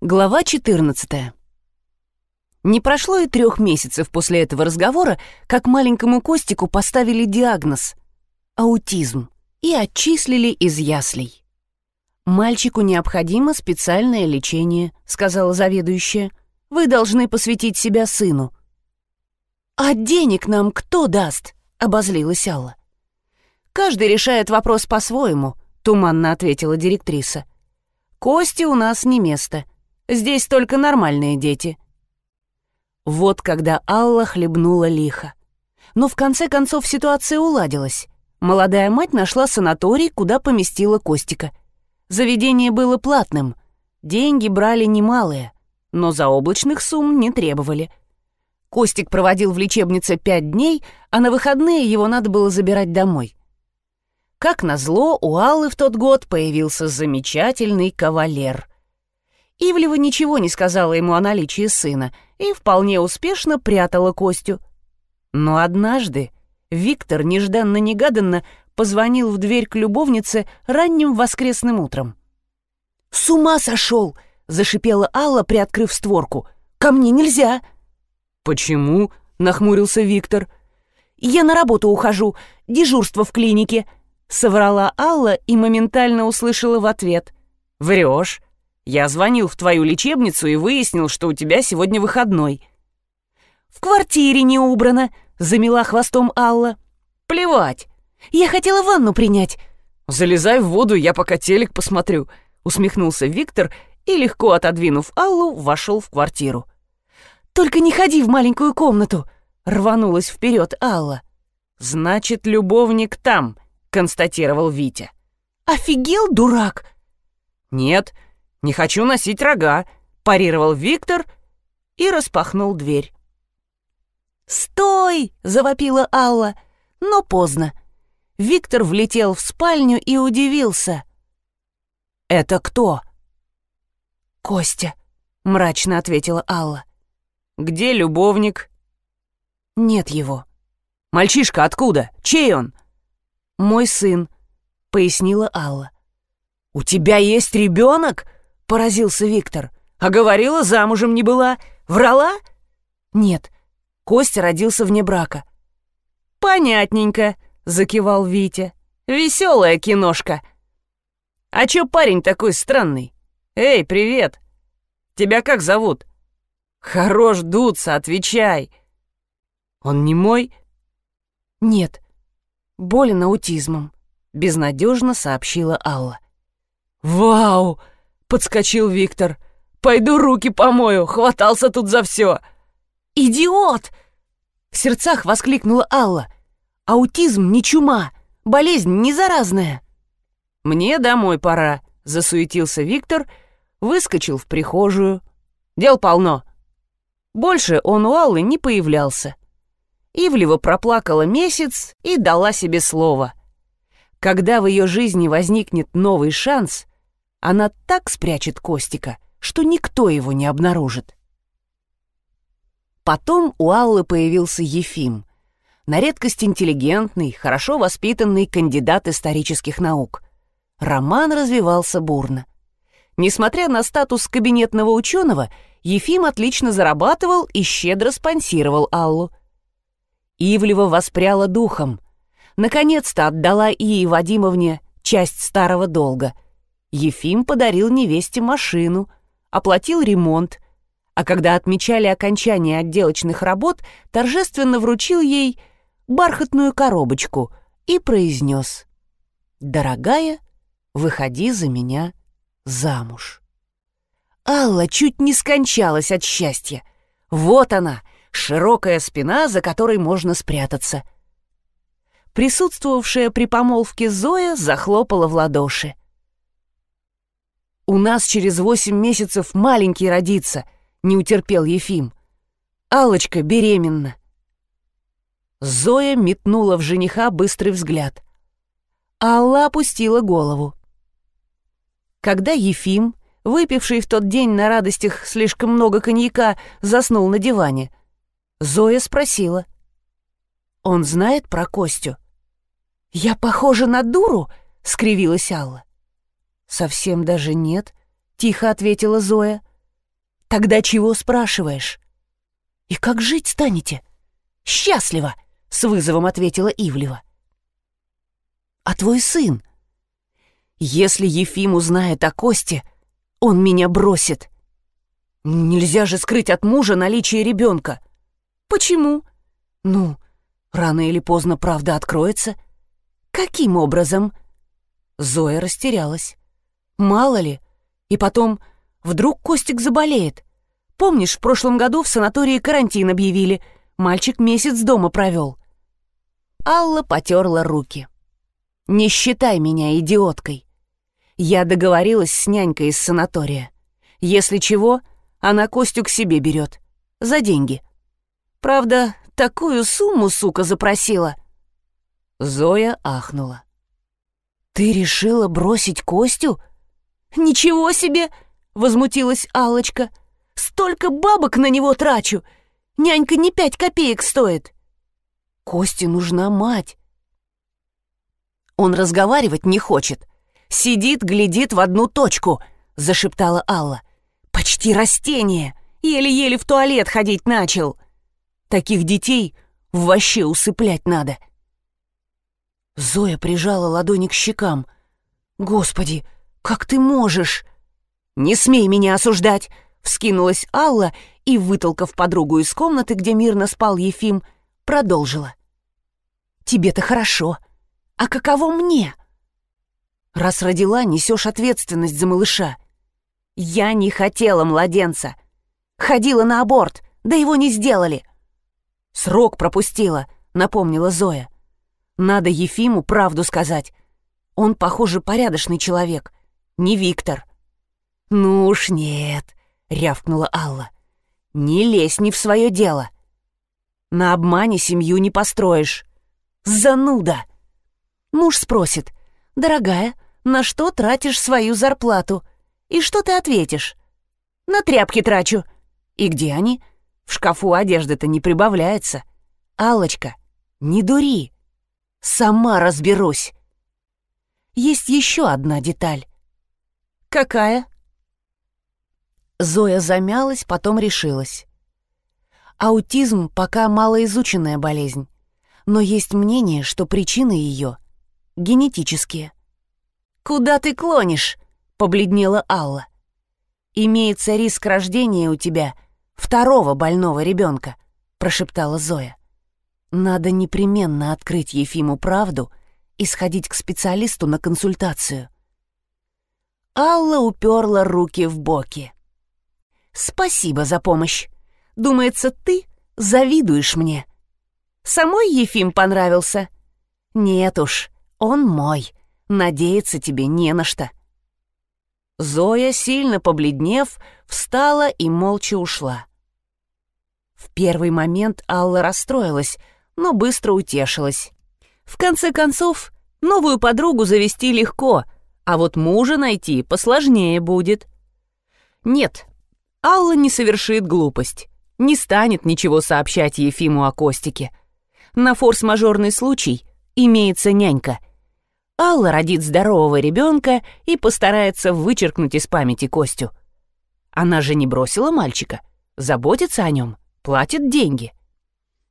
Глава 14. Не прошло и трех месяцев после этого разговора, как маленькому Костику поставили диагноз — аутизм и отчислили из яслей. «Мальчику необходимо специальное лечение», — сказала заведующая. «Вы должны посвятить себя сыну». «А денег нам кто даст?» — обозлилась Алла. «Каждый решает вопрос по-своему», — туманно ответила директриса. «Кости у нас не место». Здесь только нормальные дети». Вот когда Алла хлебнула лихо. Но в конце концов ситуация уладилась. Молодая мать нашла санаторий, куда поместила Костика. Заведение было платным. Деньги брали немалые, но заоблачных сумм не требовали. Костик проводил в лечебнице пять дней, а на выходные его надо было забирать домой. Как назло, у Аллы в тот год появился замечательный кавалер. Ивлева ничего не сказала ему о наличии сына и вполне успешно прятала Костю. Но однажды Виктор нежданно-негаданно позвонил в дверь к любовнице ранним воскресным утром. «С ума сошел!» — зашипела Алла, приоткрыв створку. «Ко мне нельзя!» «Почему?» — нахмурился Виктор. «Я на работу ухожу, дежурство в клинике», — соврала Алла и моментально услышала в ответ. «Врешь. Я звонил в твою лечебницу и выяснил, что у тебя сегодня выходной». «В квартире не убрано», — замела хвостом Алла. «Плевать. Я хотела ванну принять». «Залезай в воду, я пока телек посмотрю», — усмехнулся Виктор и, легко отодвинув Аллу, вошел в квартиру. «Только не ходи в маленькую комнату», — рванулась вперед Алла. «Значит, любовник там», — констатировал Витя. «Офигел, дурак?» «Нет, не хочу носить рога», — парировал Виктор и распахнул дверь. «Стой!» — завопила Алла, но поздно. Виктор влетел в спальню и удивился. «Это кто?» «Костя», — мрачно ответила Алла. «Где любовник?» «Нет его». «Мальчишка откуда? Чей он?» «Мой сын», — пояснила Алла. «У тебя есть ребенок?» Поразился Виктор. «А говорила, замужем не была. Врала?» «Нет, Костя родился вне брака». «Понятненько», — закивал Витя. «Веселая киношка». «А чё парень такой странный? Эй, привет! Тебя как зовут?» «Хорош дуться, отвечай!» «Он не мой?» «Нет, болен аутизмом», — безнадежно сообщила Алла. «Вау!» Подскочил Виктор. «Пойду руки помою, хватался тут за все!» «Идиот!» В сердцах воскликнула Алла. «Аутизм не чума, болезнь не заразная». «Мне домой пора», — засуетился Виктор, выскочил в прихожую. «Дел полно». Больше он у Аллы не появлялся. Ивлева проплакала месяц и дала себе слово. Когда в ее жизни возникнет новый шанс, она так спрячет Костика, что никто его не обнаружит. Потом у Аллы появился Ефим, на редкость интеллигентный, хорошо воспитанный кандидат исторических наук. Роман развивался бурно. Несмотря на статус кабинетного ученого, Ефим отлично зарабатывал и щедро спонсировал Аллу. Ивлева воспряла духом. Наконец-то отдала Ии Вадимовне часть старого долга — Ефим подарил невесте машину, оплатил ремонт, а когда отмечали окончание отделочных работ, торжественно вручил ей бархатную коробочку и произнес «Дорогая, выходи за меня замуж». Алла чуть не скончалась от счастья. Вот она, широкая спина, за которой можно спрятаться. Присутствовавшая при помолвке Зоя захлопала в ладоши. «У нас через восемь месяцев маленький родится», — не утерпел Ефим. алочка беременна». Зоя метнула в жениха быстрый взгляд. Алла опустила голову. Когда Ефим, выпивший в тот день на радостях слишком много коньяка, заснул на диване, Зоя спросила. «Он знает про Костю?» «Я похожа на дуру?» — скривилась Алла. «Совсем даже нет», — тихо ответила Зоя. Тогда чего спрашиваешь? И как жить станете? Счастливо, с вызовом ответила Ивлева. А твой сын? Если Ефим узнает о Косте, он меня бросит. Нельзя же скрыть от мужа наличие ребенка. Почему? Ну, рано или поздно правда откроется. Каким образом? Зоя растерялась. Мало ли. И потом, вдруг Костик заболеет. Помнишь, в прошлом году в санатории карантин объявили. Мальчик месяц дома провел. Алла потерла руки. «Не считай меня идиоткой. Я договорилась с нянькой из санатория. Если чего, она Костю к себе берет. За деньги. Правда, такую сумму, сука, запросила. Зоя ахнула. «Ты решила бросить Костю?» «Ничего себе!» — возмутилась алочка «Столько бабок на него трачу! Нянька не пять копеек стоит!» «Косте нужна мать!» «Он разговаривать не хочет. Сидит, глядит в одну точку», — зашептала Алла. «Почти растение. Еле-еле в туалет ходить начал. Таких детей вообще усыплять надо». Зоя прижала ладони к щекам. «Господи, как ты можешь?» «Не смей меня осуждать!» — вскинулась Алла и, вытолкав подругу из комнаты, где мирно спал Ефим, продолжила. «Тебе-то хорошо. А каково мне?» Раз родила, несешь ответственность за малыша. Я не хотела младенца. Ходила на аборт, да его не сделали. Срок пропустила, напомнила Зоя. Надо Ефиму правду сказать. Он, похоже, порядочный человек. Не Виктор. Ну уж нет, рявкнула Алла. Не лезь не в свое дело. На обмане семью не построишь. Зануда. Муж спросит. «Дорогая, на что тратишь свою зарплату? И что ты ответишь? На тряпки трачу. И где они? В шкафу одежды-то не прибавляется. алочка не дури. Сама разберусь. Есть еще одна деталь. Какая? Зоя замялась, потом решилась. Аутизм пока малоизученная болезнь, но есть мнение, что причины ее генетические. «Куда ты клонишь?» — побледнела Алла. «Имеется риск рождения у тебя второго больного ребенка», — прошептала Зоя. «Надо непременно открыть Ефиму правду и сходить к специалисту на консультацию». Алла уперла руки в боки. «Спасибо за помощь. Думается, ты завидуешь мне. Самой Ефим понравился?» «Нет уж, он мой. Надеяться тебе не на что». Зоя, сильно побледнев, встала и молча ушла. В первый момент Алла расстроилась, но быстро утешилась. В конце концов, новую подругу завести легко, а вот мужа найти посложнее будет. Нет, Алла не совершит глупость, не станет ничего сообщать Ефиму о Костике. На форс-мажорный случай имеется нянька — Алла родит здорового ребенка и постарается вычеркнуть из памяти Костю. Она же не бросила мальчика, заботится о нем, платит деньги.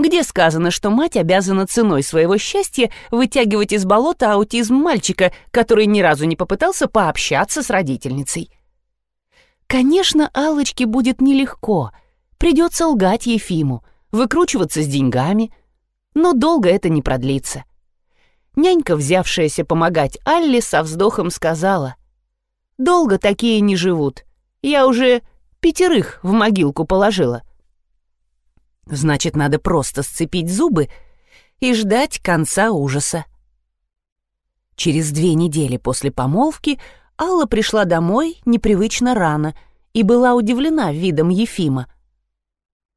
Где сказано, что мать обязана ценой своего счастья вытягивать из болота аутизм мальчика, который ни разу не попытался пообщаться с родительницей? Конечно, Аллочке будет нелегко. Придется лгать Ефиму, выкручиваться с деньгами. Но долго это не продлится. Нянька, взявшаяся помогать Алле, со вздохом сказала. «Долго такие не живут. Я уже пятерых в могилку положила». Значит, надо просто сцепить зубы и ждать конца ужаса. Через две недели после помолвки Алла пришла домой непривычно рано и была удивлена видом Ефима.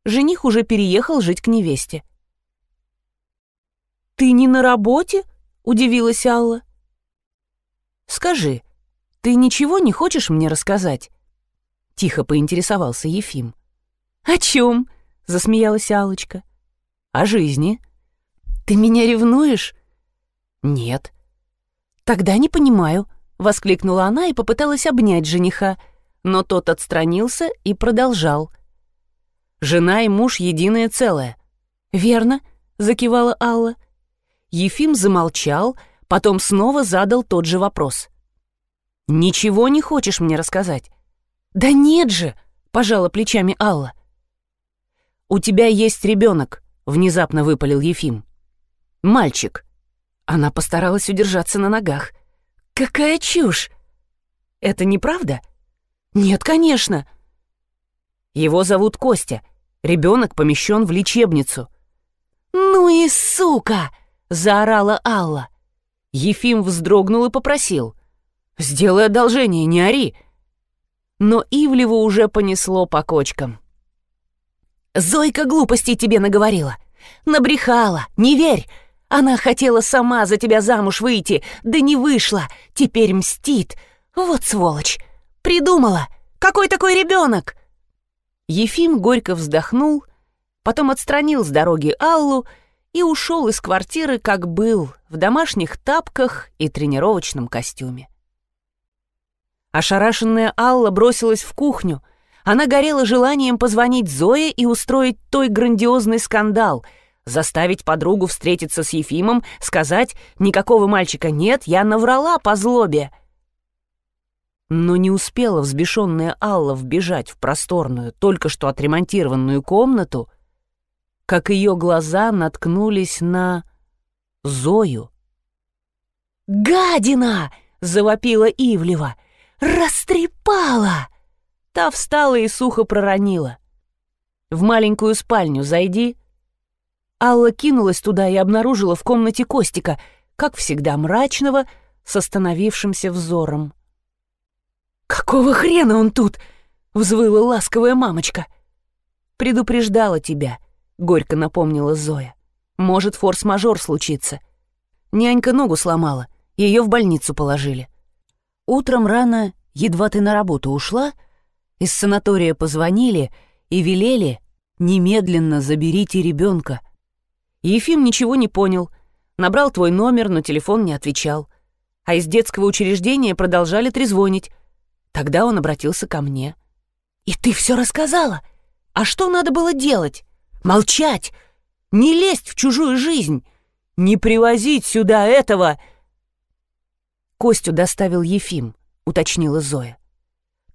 Жених уже переехал жить к невесте. «Ты не на работе?» — удивилась Алла. «Скажи, ты ничего не хочешь мне рассказать?» — тихо поинтересовался Ефим. «О чем?» — засмеялась Алочка. «О жизни». «Ты меня ревнуешь?» «Нет». «Тогда не понимаю», — воскликнула она и попыталась обнять жениха, но тот отстранился и продолжал. «Жена и муж — единое целое». «Верно», — закивала Алла. Ефим замолчал, потом снова задал тот же вопрос. «Ничего не хочешь мне рассказать?» «Да нет же!» — пожала плечами Алла. «У тебя есть ребенок», — внезапно выпалил Ефим. «Мальчик». Она постаралась удержаться на ногах. «Какая чушь!» «Это неправда?» «Нет, конечно». «Его зовут Костя. Ребенок помещен в лечебницу». «Ну и сука!» — заорала Алла. Ефим вздрогнул и попросил. «Сделай одолжение, не ори!» Но Ивлеву уже понесло по кочкам. «Зойка глупостей тебе наговорила. Набрехала, не верь. Она хотела сама за тебя замуж выйти, да не вышла. Теперь мстит. Вот сволочь. Придумала. Какой такой ребенок?» Ефим горько вздохнул, потом отстранил с дороги Аллу и ушел из квартиры, как был, в домашних тапках и тренировочном костюме. Ошарашенная Алла бросилась в кухню. Она горела желанием позвонить Зое и устроить той грандиозный скандал, заставить подругу встретиться с Ефимом, сказать «никакого мальчика нет, я наврала по злобе». Но не успела взбешенная Алла вбежать в просторную, только что отремонтированную комнату, как ее глаза наткнулись на Зою. «Гадина!» — завопила Ивлева. «Растрепала!» Та встала и сухо проронила. «В маленькую спальню зайди». Алла кинулась туда и обнаружила в комнате Костика, как всегда мрачного, с остановившимся взором. «Какого хрена он тут?» — взвыла ласковая мамочка. «Предупреждала тебя», — горько напомнила Зоя. «Может, форс-мажор случится». Нянька ногу сломала, ее в больницу положили. Утром рано, едва ты на работу ушла, из санатория позвонили и велели «немедленно заберите ребенка». Ефим ничего не понял, набрал твой номер, но телефон не отвечал. А из детского учреждения продолжали трезвонить. Тогда он обратился ко мне. «И ты все рассказала? А что надо было делать? Молчать! Не лезть в чужую жизнь! Не привозить сюда этого!» Костю доставил Ефим», — уточнила Зоя.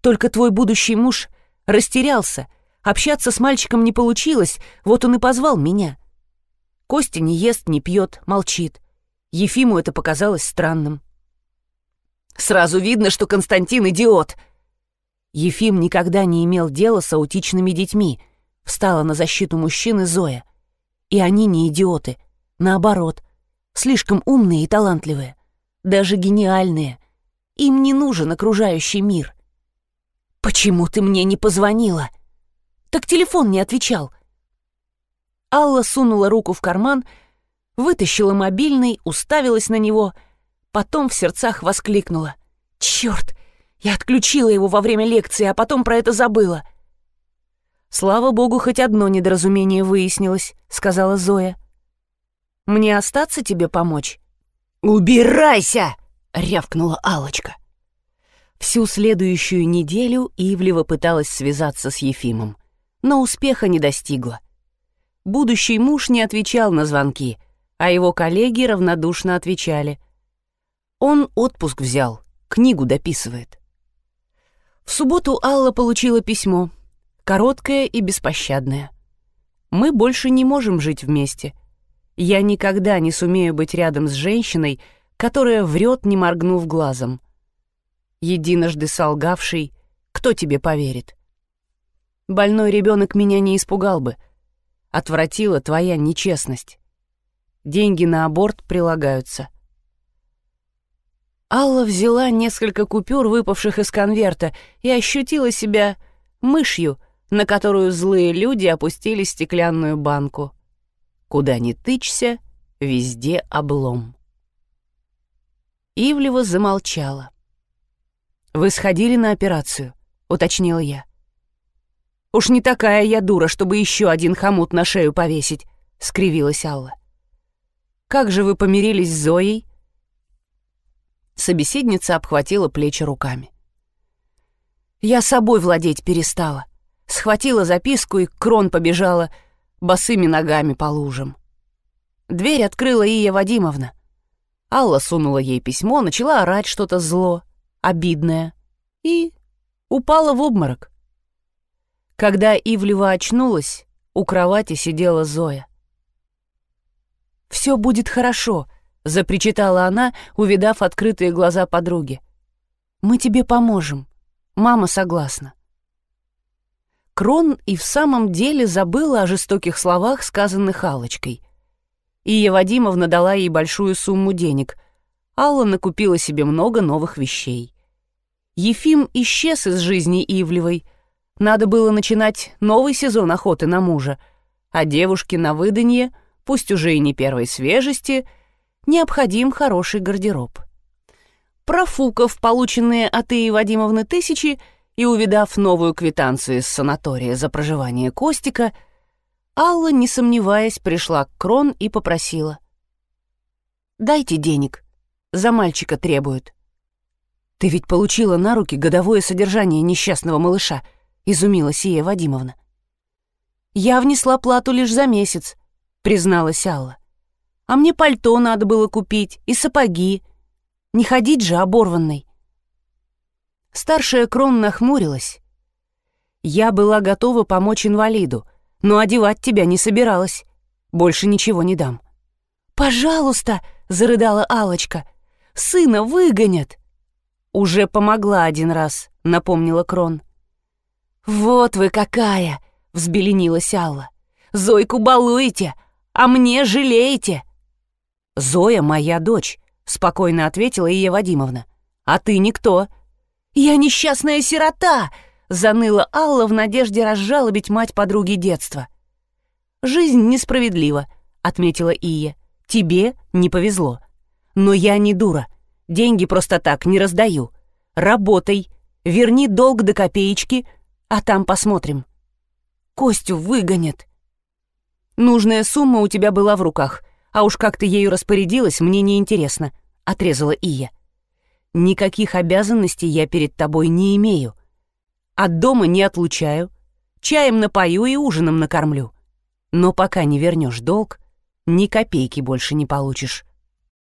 «Только твой будущий муж растерялся, общаться с мальчиком не получилось, вот он и позвал меня. Костя не ест, не пьет, молчит. Ефиму это показалось странным». «Сразу видно, что Константин идиот!» Ефим никогда не имел дела с аутичными детьми, встала на защиту мужчины Зоя. И они не идиоты, наоборот, слишком умные и талантливые даже гениальные. Им не нужен окружающий мир. «Почему ты мне не позвонила?» «Так телефон не отвечал». Алла сунула руку в карман, вытащила мобильный, уставилась на него, потом в сердцах воскликнула. «Черт! Я отключила его во время лекции, а потом про это забыла». «Слава богу, хоть одно недоразумение выяснилось», — сказала Зоя. «Мне остаться тебе помочь?» «Убирайся!» — рявкнула алочка Всю следующую неделю Ивлева пыталась связаться с Ефимом, но успеха не достигла. Будущий муж не отвечал на звонки, а его коллеги равнодушно отвечали. Он отпуск взял, книгу дописывает. В субботу Алла получила письмо, короткое и беспощадное. «Мы больше не можем жить вместе», — я никогда не сумею быть рядом с женщиной, которая врет, не моргнув глазом. Единожды солгавший, кто тебе поверит? Больной ребенок меня не испугал бы. Отвратила твоя нечестность. Деньги на аборт прилагаются. Алла взяла несколько купюр, выпавших из конверта, и ощутила себя мышью, на которую злые люди опустили стеклянную банку. Куда ни тычься, везде облом. Ивлева замолчала. «Вы сходили на операцию?» — уточнила я. «Уж не такая я дура, чтобы еще один хомут на шею повесить», — скривилась Алла. «Как же вы помирились с Зоей?» Собеседница обхватила плечи руками. Я собой владеть перестала. Схватила записку и крон побежала босыми ногами по лужам. Дверь открыла Ия Вадимовна. Алла сунула ей письмо, начала орать что-то зло, обидное, и упала в обморок. Когда Ивлева очнулась, у кровати сидела Зоя. «Все будет хорошо», — запричитала она, увидав открытые глаза подруги. «Мы тебе поможем. Мама согласна». Крон и в самом деле забыла о жестоких словах, сказанных Аллочкой. Ия Вадимовна дала ей большую сумму денег. Алла накупила себе много новых вещей. Ефим исчез из жизни Ивлевой. Надо было начинать новый сезон охоты на мужа, а девушке на выданье, пусть уже и не первой свежести, необходим хороший гардероб. Профукав полученные от Ии Вадимовны тысячи и увидав новую квитанцию из санатория за проживание Костика — Алла, не сомневаясь, пришла к Крон и попросила. «Дайте денег. За мальчика требуют». «Ты ведь получила на руки годовое содержание несчастного малыша», — изумила Сия Вадимовна. «Я внесла плату лишь за месяц», — призналась Алла. «А мне пальто надо было купить и сапоги. Не ходить же оборванной». Старшая Крон нахмурилась. «Я была готова помочь инвалиду», — но одевать тебя не собиралась. Больше ничего не дам». «Пожалуйста!» — зарыдала алочка «Сына выгонят!» «Уже помогла один раз», — напомнила Крон. «Вот вы какая!» — взбеленилась Алла. «Зойку балуете, а мне жалеете!» «Зоя моя дочь», — спокойно ответила Ия Вадимовна. «А ты никто». «Я несчастная сирота!» заныла Алла в надежде разжалобить мать подруги детства. «Жизнь несправедлива», — отметила Ия. «Тебе не повезло. Но я не дура. Деньги просто так не раздаю. Работай, верни долг до копеечки, а там посмотрим. Костю выгонят». «Нужная сумма у тебя была в руках, а уж как ты ею распорядилась, мне не интересно», — отрезала Ия. «Никаких обязанностей я перед тобой не имею. От дома не отлучаю, чаем напою и ужином накормлю. Но пока не вернешь долг, ни копейки больше не получишь.